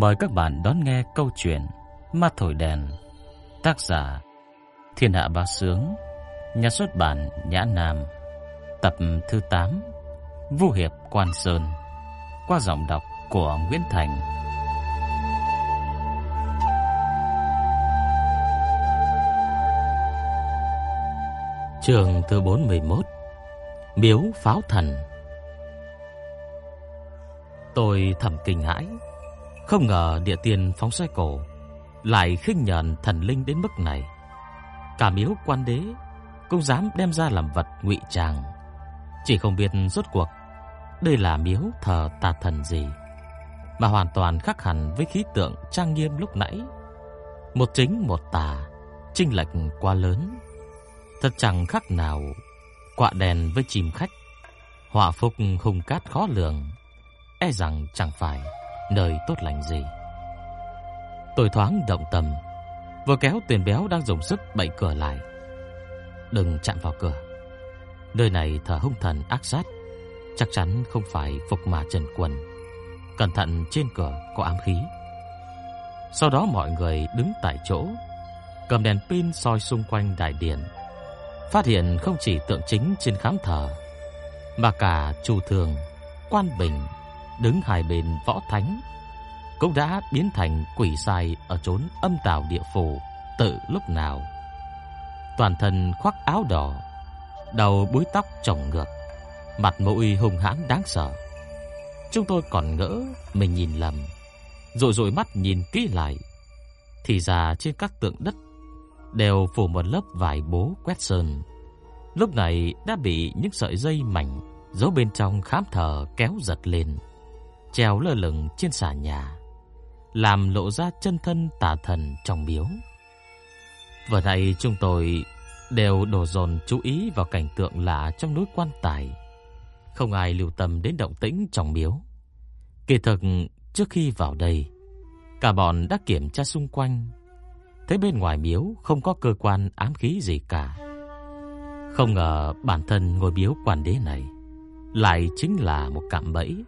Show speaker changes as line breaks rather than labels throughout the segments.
Mời các bạn đón nghe câu chuyện Ma Thổi Đèn, Tác giả Thiên Hạ Bá Sướng, Nhà xuất bản Nhã Nam, Tập thứ 8 Vũ Hiệp Quan Sơn, Qua giọng đọc của Nguyễn Thành. Trường thứ 41 Miếu Pháo Thần. Tôi thầm kinh hãi không ngờ địa tiền phóng xoay cổ, Lại khinh nhờn thần linh đến mức này. Cả miếu quan đế Cũng dám đem ra làm vật ngụy trang. Chỉ không biết rốt cuộc Đây là miếu thờ tà thần gì, Mà hoàn toàn khác hẳn với khí tượng trang nghiêm lúc nãy. Một chính một tà Trinh lệch quá lớn. Thật chẳng khác nào Quạ đèn với chim khách, Họa phúc hùng cát khó lường E rằng chẳng phải nơi tốt lành gì? Tôi thoáng động tâm Vừa kéo tiền béo đang dùng sức bậy cửa lại. Đừng chạm vào cửa. Nơi này thờ hung thần ác sát Chắc chắn không phải phục mà trần quần. Cẩn thận trên cửa có ám khí. Sau đó mọi người đứng tại chỗ Cầm đèn pin soi xung quanh đại điện Phát hiện không chỉ tượng chính trên khám thờ Mà cả chủ thường, quan bình đứng hai bên võ thánh cũng đã biến thành quỷ sai ở chốn âm tào địa phủ tự lúc nào. Toàn thân khoác áo đỏ, đầu búi tóc trồng ngược, mặt mũi hung hãn đáng sợ. Chúng tôi còn ngỡ mình nhìn lầm, rồi rồi mắt nhìn kỹ lại, thì ra trên các tượng đất đều phủ một lớp vải bố quét sơn. Lúc này đã bị những sợi dây mảnh giấu bên trong khám thờ kéo giật lên treo lơ lửng trên xà nhà, làm lộ ra chân thân tà thần trong miếu. Vừa nãy chúng tôi đều đổ dồn chú ý vào cảnh tượng lạ trong núi quan tài. Không ai lưu tâm đến động tĩnh trong miếu. Kỳ thực, trước khi vào đây, cả bọn đã kiểm tra xung quanh. Thấy bên ngoài miếu không có cơ quan ám khí gì cả. Không ngờ bản thân ngôi miếu quan đế này lại chính là một cạm bẫy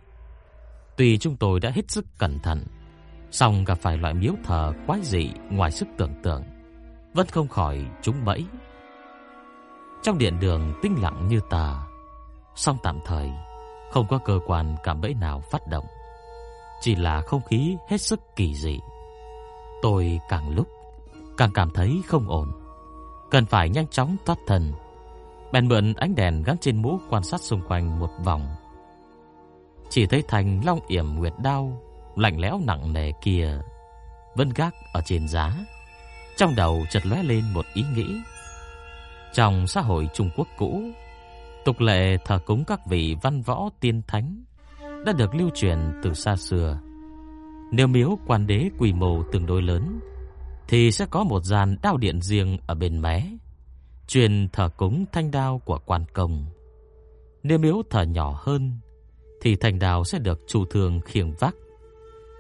Tuy chúng tôi đã hết sức cẩn thận, song gặp phải loại miếu thờ quái dị ngoài sức tưởng tượng, vẫn không khỏi trúng bẫy. Trong điện đường tinh lặng như tờ, song tạm thời không có cơ quan cảm bẫy nào phát động, chỉ là không khí hết sức kỳ dị. Tôi càng lúc càng cảm thấy không ổn, cần phải nhanh chóng thoát thân. Bèn mượn ánh đèn gắn trên mũ quan sát xung quanh một vòng chỉ thấy thành long yểm nguyệt đao lạnh lẽo nặng nề kia vẫn gác ở trên giá. Trong đầu chợt lóe lên một ý nghĩ. Trong xã hội Trung Quốc cũ, tục lệ thờ cúng các vị văn võ tiên thánh đã được lưu truyền từ xa xưa. Nếu miếu quan đế quy mô tương đối lớn thì sẽ có một gian đao điện riêng ở bên mé, truyền thờ cúng thanh đao của quan công. Nếu miếu thờ nhỏ hơn thì thành đào sẽ được chủ thường khiêng vác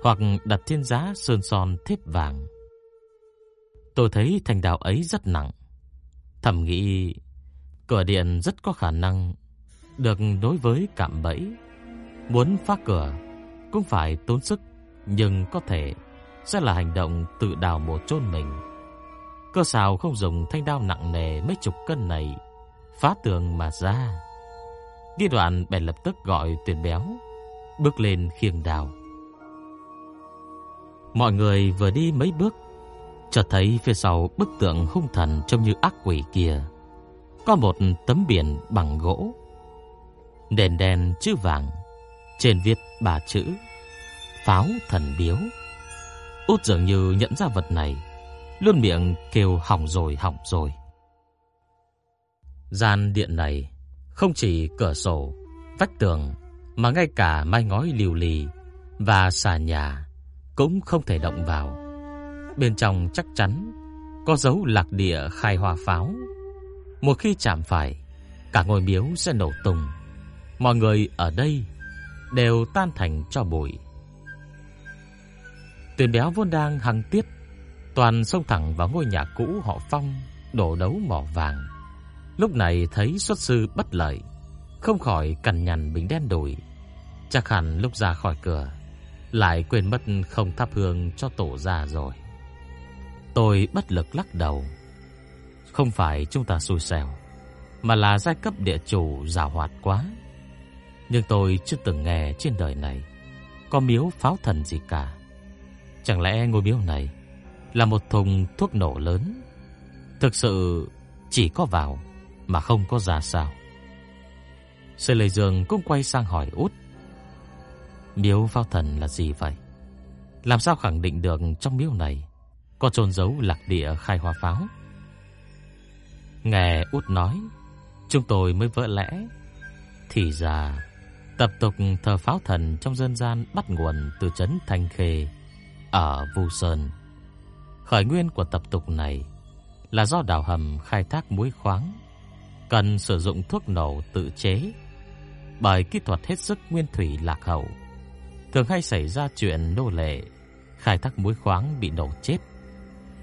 hoặc đặt trên giá sơn son thép vàng. Tôi thấy thành đào ấy rất nặng. Thầm nghĩ cửa điện rất có khả năng được đối với cạm bẫy. Muốn phá cửa cũng phải tốn sức, nhưng có thể sẽ là hành động tự đào mộ chôn mình. Cơ sào không dùng thanh đao nặng nề mấy chục cân này phá tường mà ra. Đi đoạn bèn lập tức gọi tuyển béo, Bước lên khiêng đào. Mọi người vừa đi mấy bước, Chợt thấy phía sau bức tượng hung thần Trông như ác quỷ kia Có một tấm biển bằng gỗ, Đèn đèn chữ vàng, Trên viết ba chữ, Pháo thần biếu. Út dường như nhận ra vật này, Luôn miệng kêu hỏng rồi hỏng rồi. Gian điện này không chỉ cửa sổ, vách tường mà ngay cả mái ngói liều lì và xà nhà cũng không thể động vào. Bên trong chắc chắn có dấu lạc địa khai hoa pháo. Một khi chạm phải, cả ngôi miếu sẽ nổ tung. Mọi người ở đây đều tan thành cho bụi. Tuyền béo vốn đang hăng tiết, toàn xông thẳng vào ngôi nhà cũ họ Phong, đổ đấu mỏ vàng. Lúc này thấy xuất sư bất lợi, không khỏi cằn nhằn bình đen đổi. Chắc hẳn lúc ra khỏi cửa, Lại quên mất không thắp hương cho tổ già rồi. Tôi bất lực lắc đầu. Không phải chúng ta xui xẻo Mà là giai cấp địa chủ giả hoạt quá. Nhưng tôi chưa từng nghe trên đời này Có miếu pháo thần gì cả. Chẳng lẽ ngôi miếu này Là một thùng thuốc nổ lớn Thực sự chỉ có vào mà không có ra sao Sư Lê Dương cũng quay sang hỏi út Miếu pháo thần là gì vậy? Làm sao khẳng định được trong miếu này Có trôn giấu lạc địa khai hoa pháo Nghe út nói Chúng tôi mới vỡ lẽ Thì ra Tập tục thờ pháo thần trong dân gian bắt nguồn từ trấn Thanh Khê ở Vu Sơn. Khởi nguyên của tập tục này là do đào hầm khai thác muối khoáng, cần sử dụng thuốc nổ tự chế. Bởi kỹ thuật hết sức nguyên thủy lạc hậu, thường hay xảy ra chuyện nô lệ khai thác muối khoáng bị nổ chết,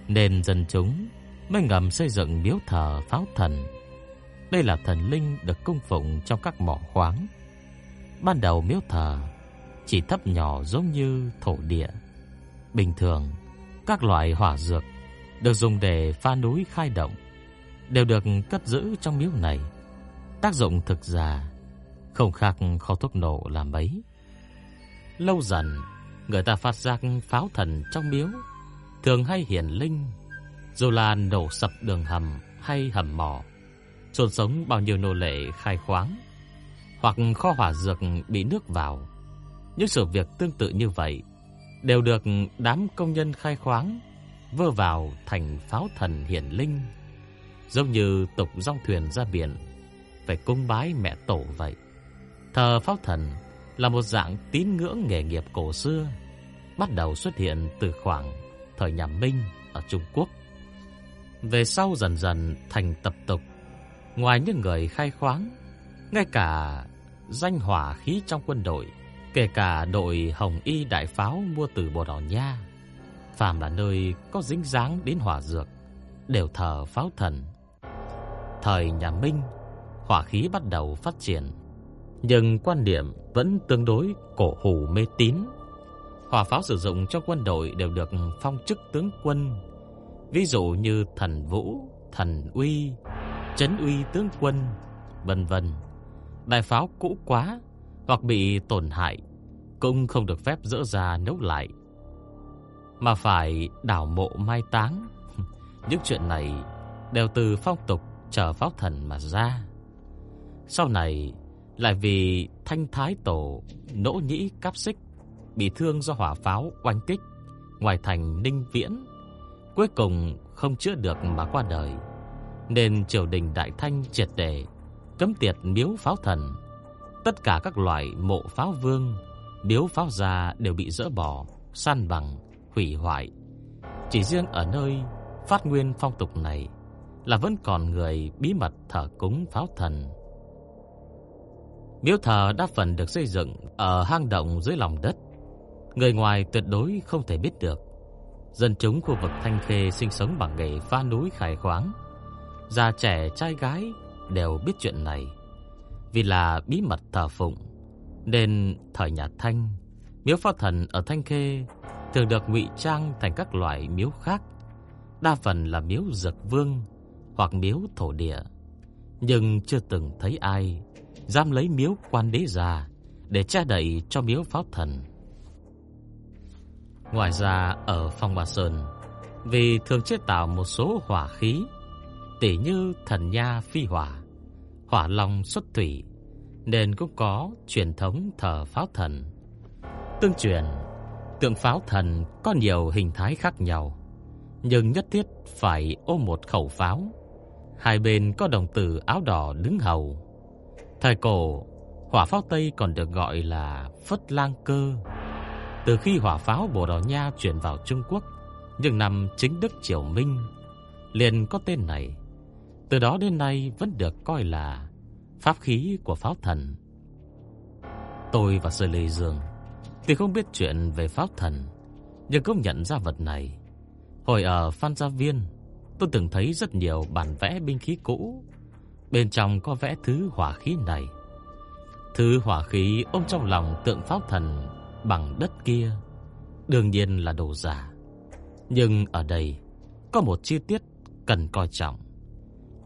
nên dân chúng mới ngầm xây dựng miếu thờ pháo thần. Đây là thần linh được cung phụng trong các mỏ khoáng. Ban đầu miếu thờ chỉ thấp nhỏ giống như thổ địa. Bình thường, các loại hỏa dược được dùng để pha núi khai động đều được cất giữ trong miếu này. Tác dụng thực ra không khác kho thuốc nổ làm mấy. Lâu dần, người ta phát giác pháo thần trong miếu thường hay hiển linh, dù là nổ sập đường hầm hay hầm mỏ, chôn sống bao nhiêu nô lệ khai khoáng, hoặc kho hỏa dược bị nước vào. Những sự việc tương tự như vậy đều được đám công nhân khai khoáng vơ vào thành pháo thần hiển linh, giống như tục dòng thuyền ra biển phải cung bái mẹ tổ vậy. Thờ pháo thần là một dạng tín ngưỡng nghề nghiệp cổ xưa, bắt đầu xuất hiện từ khoảng thời nhà Minh ở Trung Quốc. Về sau dần dần thành tập tục, ngoài những người khai khoáng, ngay cả danh hỏa khí trong quân đội Kể cả đội Hồng Y Đại Pháo mua từ Bồ Đào Nha Phàm là nơi có dính dáng đến hỏa dược Đều thờ pháo thần Thời nhà Minh Hỏa khí bắt đầu phát triển Nhưng quan điểm vẫn tương đối cổ hủ mê tín Hỏa pháo sử dụng cho quân đội đều được phong chức tướng quân Ví dụ như thần vũ, thần uy, chấn uy tướng quân, vân vân. Đại pháo cũ quá hoặc bị tổn hại cũng không được phép dỡ ra nấu lại, mà phải đảo mộ mai táng. Những chuyện này đều từ phong tục chờ pháo thần mà ra. Sau này lại vì Thanh Thái Tổ nỗ nhĩ cáp xích bị thương do hỏa pháo oanh kích ngoài thành Ninh Viễn, cuối cùng không chữa được mà qua đời, nên triều đình Đại Thanh triệt để cấm tiệt miếu pháo thần Tất cả các loại mộ pháo vương, miếu pháo gia đều bị dỡ bỏ, san bằng, hủy hoại. Chỉ riêng ở nơi phát nguyên phong tục này là vẫn còn người bí mật thờ cúng pháo thần. Miếu thờ đa phần được xây dựng ở hang động dưới lòng đất. Người ngoài tuyệt đối không thể biết được. Dân chúng khu vực Thanh Khê sinh sống bằng nghề pha núi khai khoáng. Già trẻ trai gái đều biết chuyện này. Vì là bí mật thờ phụng, Nên thời nhà Thanh, Miếu pháo thần ở Thanh Khê Thường được ngụy trang thành các loại miếu khác, Đa phần là miếu dược vương hoặc miếu thổ địa Nhưng chưa từng thấy ai Dám lấy miếu quan đế già Để che đậy cho miếu pháo thần Ngoài ra ở Phong Bà Sơn Vì thường chế tạo một số hỏa khí Tỉ như thần nha phi hỏa hỏa long xuất thủy, nên cũng có truyền thống thờ pháo thần. Tương truyền, tượng pháo thần có nhiều hình thái khác nhau, nhưng nhất thiết phải ôm một khẩu pháo. Hai bên có đồng tử áo đỏ đứng hầu. Thời cổ, hỏa pháo Tây còn được gọi là Phất Lang Cơ. Từ khi hỏa pháo Bồ Đào Nha chuyển vào Trung Quốc, những năm chính Đức Triều Minh, liền có tên này. Từ đó đến nay vẫn được coi là pháp khí của pháo thần. Tôi và Sơ Lê Dương thì không biết chuyện về pháo thần, nhưng cũng nhận ra vật này. Hồi ở Phan Gia Viên, tôi từng thấy rất nhiều bản vẽ binh khí cũ. Bên trong có vẽ thứ hỏa khí này. Thứ hỏa khí ôm trong lòng tượng pháo thần bằng đất kia đương nhiên là đồ giả. Nhưng ở đây có một chi tiết cần coi trọng.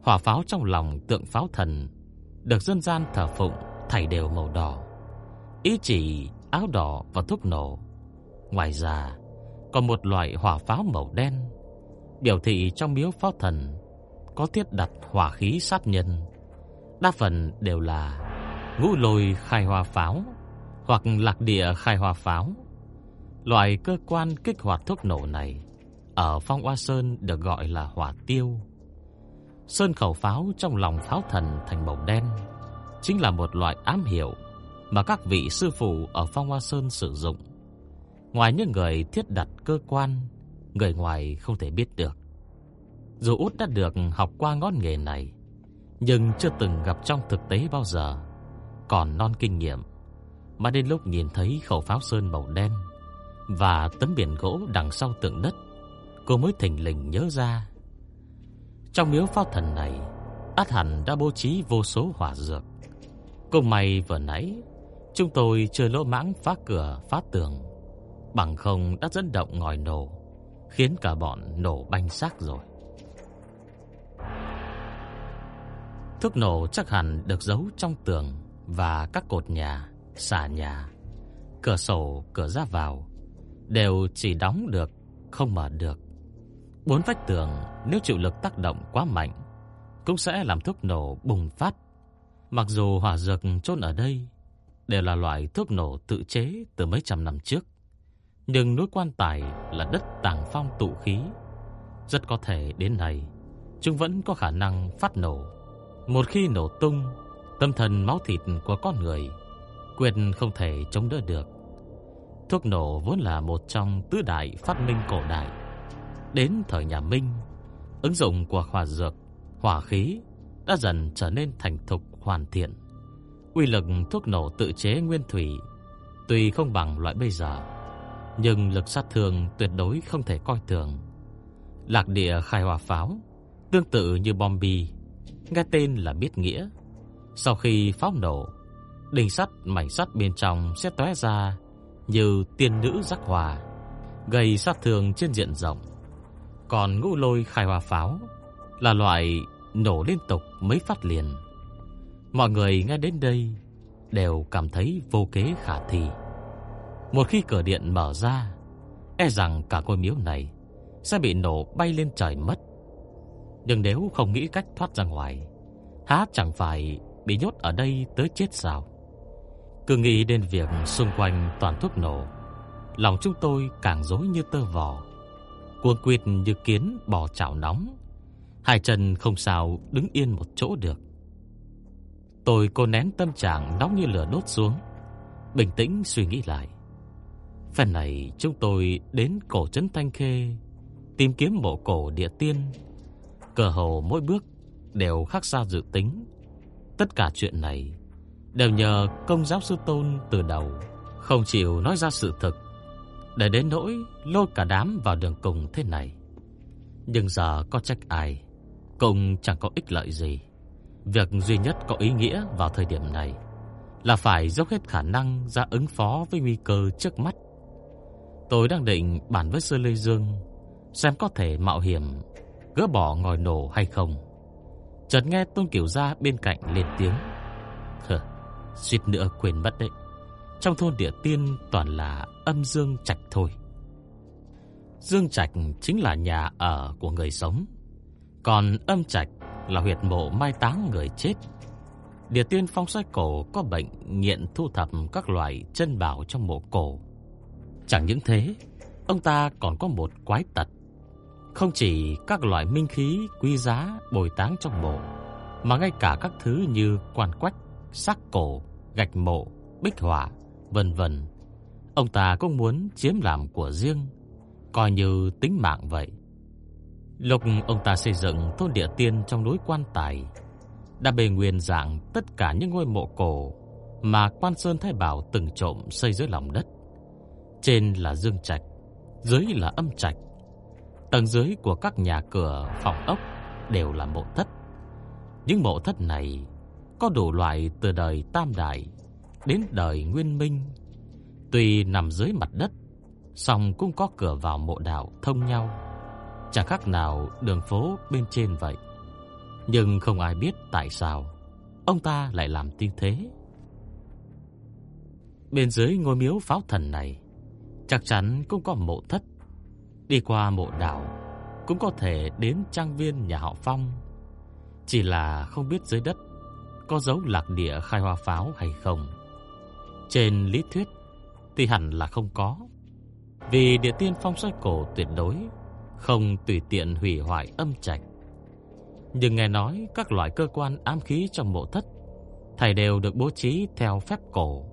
Hỏa pháo trong lòng tượng pháo thần được dân gian thờ phụng thảy đều màu đỏ. Ý chỉ áo đỏ và thuốc nổ. Ngoài ra, còn một loại hỏa pháo màu đen biểu thị trong miếu pháo thần có thiết đặt hỏa khí sát nhân. Đa phần đều là ngũ lôi khai hoa pháo hoặc lạc địa khai hoa pháo. Loại cơ quan kích hoạt thuốc nổ này ở Phong Hoa Sơn được gọi là hỏa tiêu. Sơn khẩu pháo trong lòng pháo thần thành màu đen chính là một loại ám hiệu mà các vị sư phụ ở Phong Hoa Sơn sử dụng. Ngoài những người thiết đặt cơ quan, người ngoài không thể biết được. Dù Út đã được học qua ngón nghề này, nhưng chưa từng gặp trong thực tế bao giờ, còn non kinh nghiệm. Mà đến lúc nhìn thấy khẩu pháo sơn màu đen và tấm biển gỗ đằng sau tượng đất, cô mới thình lình nhớ ra. Trong miếu pháo thần này, át hẳn đã bố trí vô số hỏa dược. Cùng may vừa nãy, chúng tôi chưa lỗ mãng phá cửa phá tường, bằng không đã dẫn động ngòi nổ, khiến cả bọn nổ banh xác rồi. Thuốc nổ chắc hẳn được giấu trong tường và các cột nhà, xà nhà, cửa sổ, cửa ra vào đều chỉ đóng được, không mở được. Bốn vách tường nếu chịu lực tác động quá mạnh cũng sẽ làm thuốc nổ bùng phát. Mặc dù hỏa dược chôn ở đây đều là loại thuốc nổ tự chế từ mấy trăm năm trước, nhưng núi quan tài là đất tàng phong tụ khí, rất có thể đến nay chúng vẫn có khả năng phát nổ. Một khi nổ tung, tâm thần máu thịt của con người quyền không thể chống đỡ được. Thuốc nổ vốn là một trong tứ đại phát minh cổ đại. Đến thời nhà Minh, ứng dụng của hỏa dược, hỏa khí đã dần trở nên thành thục hoàn thiện. Uy lực thuốc nổ tự chế nguyên thủy tuy không bằng loại bây giờ, nhưng lực sát thương tuyệt đối không thể coi thường. Lạc địa khai hỏa pháo, tương tự như bom bi, nghe tên là biết nghĩa. Sau khi pháo nổ, đinh sắt mảnh sắt bên trong sẽ tóe ra như tiên nữ giác hòa, gây sát thương trên diện rộng. Còn ngũ lôi khai hỏa pháo là loại nổ liên tục mấy phát liền. Mọi người nghe đến đây đều cảm thấy vô kế khả thi. Một khi cửa điện mở ra, e rằng cả ngôi miếu này sẽ bị nổ bay lên trời mất. Nhưng nếu không nghĩ cách thoát ra ngoài, há chẳng phải bị nhốt ở đây tới chết sao? Cứ nghĩ đến việc xung quanh toàn thuốc nổ, lòng chúng tôi càng rối như tơ vò, cuồng quyệt như kiến bò chảo nóng. Hai chân không sao đứng yên một chỗ được. Tôi cố nén tâm trạng nóng như lửa đốt xuống, bình tĩnh suy nghĩ lại. Phần này chúng tôi đến cổ trấn Thanh Khê tìm kiếm mộ cổ địa tiên. Cờ hồ mỗi bước đều khác xa dự tính. Tất cả chuyện này đều nhờ công giáo sư tôn từ đầu không chịu nói ra sự thực, để đến nỗi lôi cả đám vào đường cùng thế này. Nhưng giờ có trách ai, cũng chẳng có ích lợi gì. Việc duy nhất có ý nghĩa vào thời điểm này là phải dốc hết khả năng ra ứng phó với nguy cơ trước mắt. Tôi đang định bàn với Sơ Lê Dương xem có thể mạo hiểm gỡ bỏ ngòi nổ hay không. Chợt nghe Tôn Kiều Gia bên cạnh lên tiếng. Hừ, suýt nữa quên mất đấy. Trong thôn địa tiên toàn là âm dương trạch thôi. Dương trạch chính là nhà ở của người sống. Còn âm trạch là huyệt mộ mai táng người chết. Địa tiên phong xoay cổ có bệnh nghiện thu thập các loại chân bảo trong mộ cổ. Chẳng những thế, ông ta còn có một quái tật. Không chỉ các loại minh khí quý giá bồi táng trong mộ, mà ngay cả các thứ như quan quách, xác cổ, gạch mộ, bích họa, vân vân. Ông ta cũng muốn chiếm làm của riêng, coi như tính mạng vậy. Lúc ông ta xây dựng thôn địa tiên trong núi quan tài, đã bề nguyên dạng tất cả những ngôi mộ cổ mà quan sơn thái bảo từng trộm xây dưới lòng đất. Trên là dương trạch, dưới là âm trạch. Tầng dưới của các nhà cửa, phòng ốc đều là mộ thất. Những mộ thất này có đủ loại từ đời Tam Đại đến đời Nguyên Minh. Tuy nằm dưới mặt đất, song cũng có cửa vào mộ đạo thông nhau, chẳng khác nào đường phố bên trên vậy. Nhưng không ai biết tại sao ông ta lại làm như thế. Bên dưới ngôi miếu pháo thần này, chắc chắn cũng có mộ thất. Đi qua mộ đạo, cũng có thể đến trang viên nhà họ Phong. Chỉ là không biết dưới đất có dấu lạc địa khai hoa pháo hay không. Trên lý thuyết thì hẳn là không có. Vì địa tiên phong xoay cổ tuyệt đối không tùy tiện hủy hoại âm trạch. Nhưng nghe nói các loại cơ quan ám khí trong mộ thất thầy đều được bố trí theo phép cổ.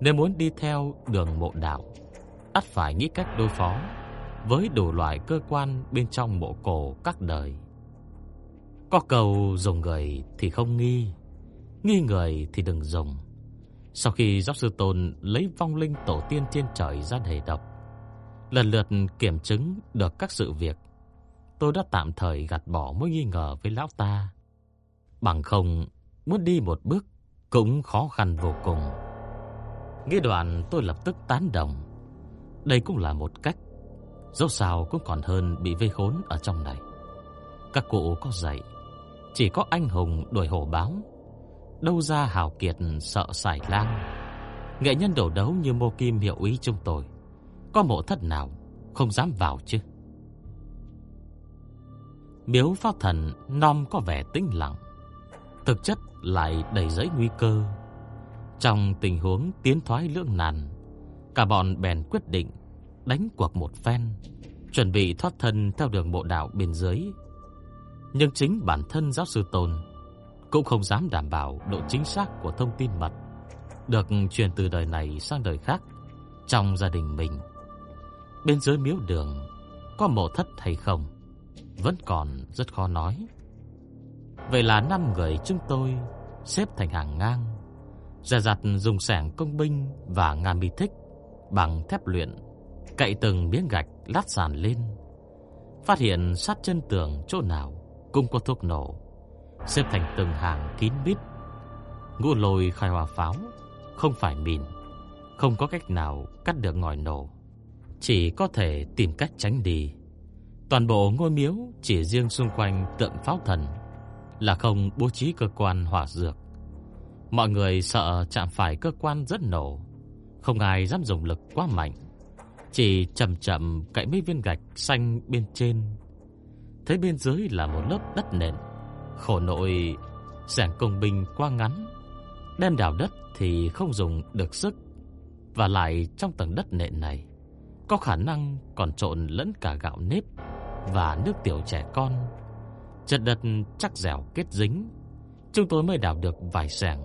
Nếu muốn đi theo đường mộ đạo, ắt phải nghĩ cách đối phó với đủ loại cơ quan bên trong mộ cổ các đời. Có cầu dùng người thì không nghi, nghi người thì đừng dùng. Sau khi giáo sư Tôn lấy vong linh tổ tiên trên trời ra đề độc, lần lượt kiểm chứng được các sự việc, tôi đã tạm thời gạt bỏ mối nghi ngờ với lão ta. Bằng không, muốn đi một bước cũng khó khăn vô cùng. Nghe đoạn tôi lập tức tán đồng. Đây cũng là một cách. Dẫu sao cũng còn hơn bị vây khốn ở trong này. Các cụ có dạy, chỉ có anh hùng đuổi hổ báo, đâu ra hào kiệt sợ sải lang. Nghệ nhân đổ đấu như Mô Kim hiệu ý chúng tôi, có mộ thất nào không dám vào chứ? Miếu pháp thần non có vẻ tĩnh lặng, thực chất lại đầy giấy nguy cơ. Trong tình huống tiến thoái lưỡng nan, cả bọn bèn quyết định đánh cuộc một phen, chuẩn bị thoát thân theo đường bộ đạo bên dưới. Nhưng chính bản thân giáo sư Tôn cũng không dám đảm bảo độ chính xác của thông tin mật được truyền từ đời này sang đời khác trong gia đình mình. Bên dưới miếu đường có mộ thất hay không vẫn còn rất khó nói. Vậy là năm người chúng tôi xếp thành hàng ngang, dè dặt dùng sẻng công binh và ngàn bị thích bằng thép luyện, cậy từng miếng gạch lát sàn lên. Phát hiện sát chân tường chỗ nào cũng có thuốc nổ, xếp thành từng hàng kín mít. Ngũ lôi khai hòa pháo, không phải mìn, không có cách nào cắt được ngòi nổ, chỉ có thể tìm cách tránh đi. Toàn bộ ngôi miếu chỉ riêng xung quanh tượng pháo thần là không bố trí cơ quan hỏa dược. Mọi người sợ chạm phải cơ quan rất nổ, không ai dám dùng lực quá mạnh, chỉ chậm chậm cạy mấy viên gạch xanh bên trên. Thấy bên dưới là một lớp đất nền, khổ nội giảng công binh quá ngắn, đem đào đất thì không dùng được sức, và lại trong tầng đất nền này có khả năng còn trộn lẫn cả gạo nếp và nước tiểu trẻ con. Chất đất chắc dẻo kết dính, chúng tôi mới đào được vài sẻng,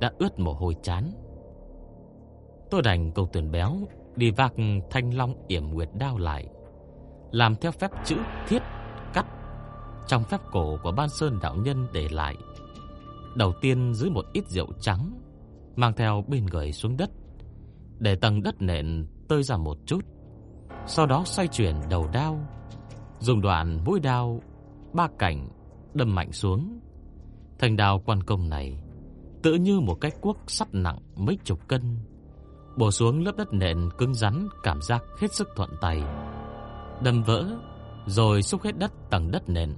đã ướt mồ hôi chán. Tôi đành cầu tuyển béo đi vác thanh long yểm nguyệt đao lại, làm theo phép chữ thiết cắt trong phép cổ của Ban Sơn đạo nhân để lại. Đầu tiên dưới một ít rượu trắng, mang theo bên người xuống đất, để tầng đất nền tơi ra một chút. Sau đó xoay chuyển đầu đao, dùng đoạn mũi đao ba cảnh đâm mạnh xuống. Thành đao quan công này tự như một cái cuốc sắt nặng mấy chục cân, bổ xuống lớp đất nền cứng rắn, cảm giác hết sức thuận tay. Đâm vỡ, rồi xúc hết đất tầng đất nền.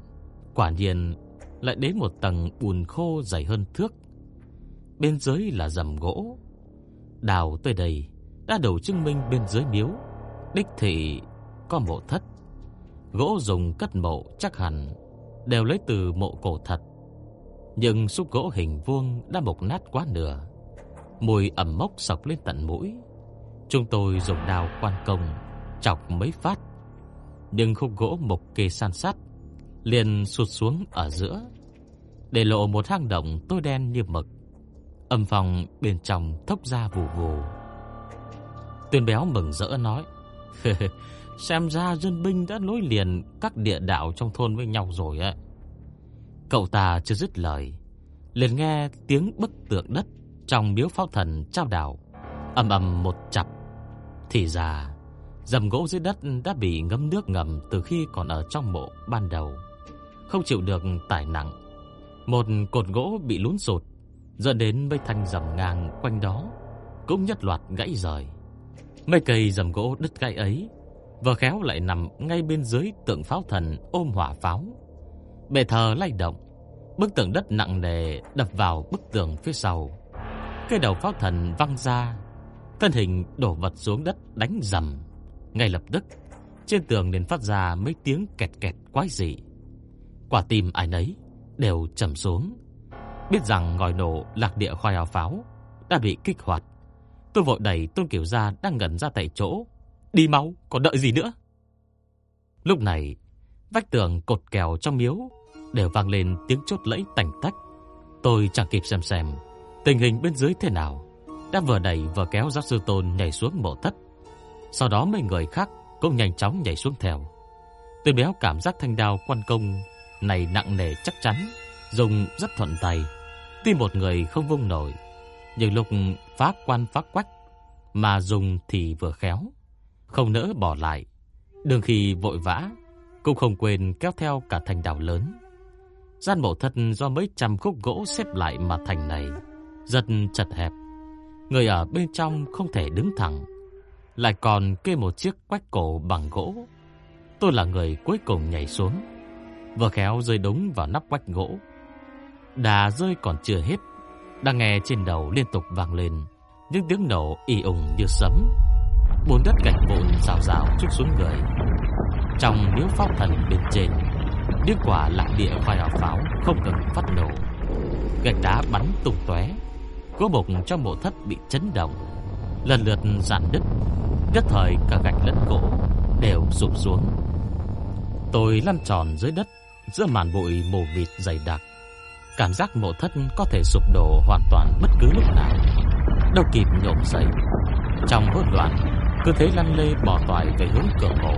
Quả nhiên lại đến một tầng bùn khô dày hơn thước. Bên dưới là rầm gỗ. Đào tới đây đã đủ chứng minh bên dưới miếu đích thị có mộ thất. Gỗ dùng cất mộ chắc hẳn đều lấy từ mộ cổ thật. Nhưng xúc gỗ hình vuông đã mục nát quá nửa. Mùi ẩm mốc sọc lên tận mũi. Chúng tôi dùng đào quan công chọc mấy phát. Nhưng khúc gỗ mục kê san sát liền sụt xuống ở giữa, để lộ một hang động tối đen như mực. Âm phòng bên trong thốc ra vù vù. Tuyên béo mừng rỡ nói: Xem ra dân binh đã nối liền các địa đạo trong thôn với nhau rồi ạ. Cậu ta chưa dứt lời, liền nghe tiếng bức tượng đất trong miếu pháo thần trao đảo, ầm ầm một chập. Thì ra, dầm gỗ dưới đất đã bị ngấm nước ngầm từ khi còn ở trong mộ ban đầu, không chịu được tải nặng. Một cột gỗ bị lún sụt, dẫn đến mấy thanh dầm ngang quanh đó cũng nhất loạt gãy rời. Mấy cây dầm gỗ đứt gãy ấy vừa khéo lại nằm ngay bên dưới tượng pháo thần ôm hỏa pháo. bề thờ lay động, bức tường đất nặng nề đập vào bức tường phía sau. Cái đầu pháo thần văng ra, thân hình đổ vật xuống đất đánh rầm. Ngay lập tức, trên tường liền phát ra mấy tiếng kẹt kẹt quái dị. Quả tim ai nấy đều trầm xuống. Biết rằng ngòi nổ lạc địa khoai áo pháo đã bị kích hoạt. Tôi vội đẩy Tôn Kiều Gia đang ngẩn ra tại chỗ. Đi mau, còn đợi gì nữa? Lúc này, vách tường cột kèo trong miếu đều vang lên tiếng chốt lẫy tành tách. Tôi chẳng kịp xem xem tình hình bên dưới thế nào. Đã vừa đẩy vừa kéo giáo sư Tôn nhảy xuống mộ thất. Sau đó mấy người khác cũng nhanh chóng nhảy xuống theo. Tuyên béo cảm giác thanh đao quan công này nặng nề chắc chắn, dùng rất thuận tay. Tuy một người không vung nổi, nhưng lúc phá quan phá quách mà dùng thì vừa khéo, không nỡ bỏ lại. Đường khi vội vã, cũng không quên kéo theo cả thành đảo lớn. Gian mộ thất do mấy trăm khúc gỗ xếp lại mà thành này, rất chật hẹp. Người ở bên trong không thể đứng thẳng, lại còn kê một chiếc quách cổ bằng gỗ. Tôi là người cuối cùng nhảy xuống, vừa khéo rơi đúng vào nắp quách gỗ. Đà rơi còn chưa hết, đang nghe trên đầu liên tục vang lên những tiếng nổ ì ùng như sấm. Bốn đất gạch vụn rào rào trút xuống người. Trong miếu pháp thần bên trên, những quả lạc địa khoai hào pháo không ngừng phát nổ. Gạch đá bắn tung tóe, cố bục trong mộ thất bị chấn động, lần lượt giãn đứt, nhất thời cả gạch lẫn gỗ đều sụp xuống. Tôi lăn tròn dưới đất giữa màn bụi mù mịt dày đặc. Cảm giác mộ thất có thể sụp đổ hoàn toàn bất cứ lúc nào. Đâu kịp nhộm dậy. Trong hỗn loạn, cứ thế lăn lê bỏ toại về hướng cửa mộ.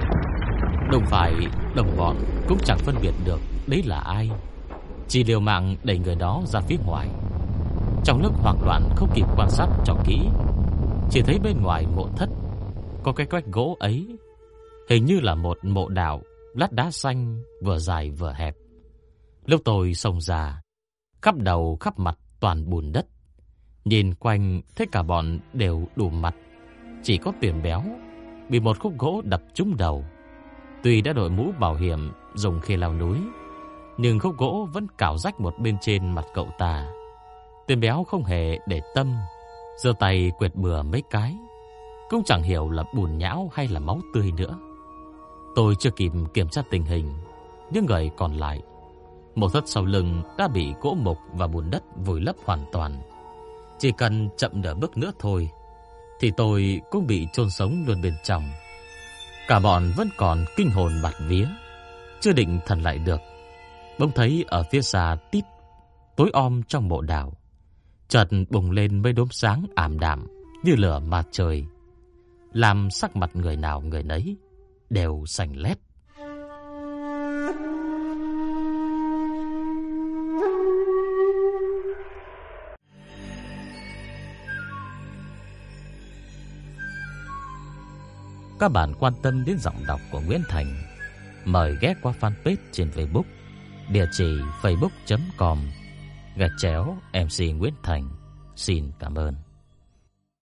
Đồng phải, đồng bọn cũng chẳng phân biệt được đấy là ai. Chỉ liều mạng đẩy người đó ra phía ngoài. Trong lúc hoảng loạn không kịp quan sát cho kỹ, chỉ thấy bên ngoài mộ thất có cái quách gỗ ấy, hình như là một mộ đạo lát đá xanh vừa dài vừa hẹp. Lúc tôi xông ra, khắp đầu khắp mặt toàn bùn đất. Nhìn quanh thấy cả bọn đều đủ mặt, chỉ có tuyển béo bị một khúc gỗ đập trúng đầu. Tuy đã đội mũ bảo hiểm dùng khi leo núi, nhưng khúc gỗ vẫn cào rách một bên trên mặt cậu ta tên béo không hề để tâm, giơ tay quệt bừa mấy cái, cũng chẳng hiểu là bùn nhão hay là máu tươi nữa. Tôi chưa kịp kiểm tra tình hình, những người còn lại, một thất sau lưng đã bị gỗ mục và bùn đất vùi lấp hoàn toàn. Chỉ cần chậm nửa bước nữa thôi, thì tôi cũng bị chôn sống luôn bên trong. Cả bọn vẫn còn kinh hồn bạt vía, chưa định thần lại được. Bỗng thấy ở phía xa tít, tối om trong mộ đảo, chợt bùng lên mấy đốm sáng ảm đạm như lửa mặt trời, làm sắc mặt người nào người nấy đều xanh lét. Các bạn quan tâm đến giọng đọc của Nguyễn Thành, mời ghé qua fanpage trên Facebook, địa chỉ facebook.com gạch chéo MC Nguyễn Thành. Xin cảm ơn.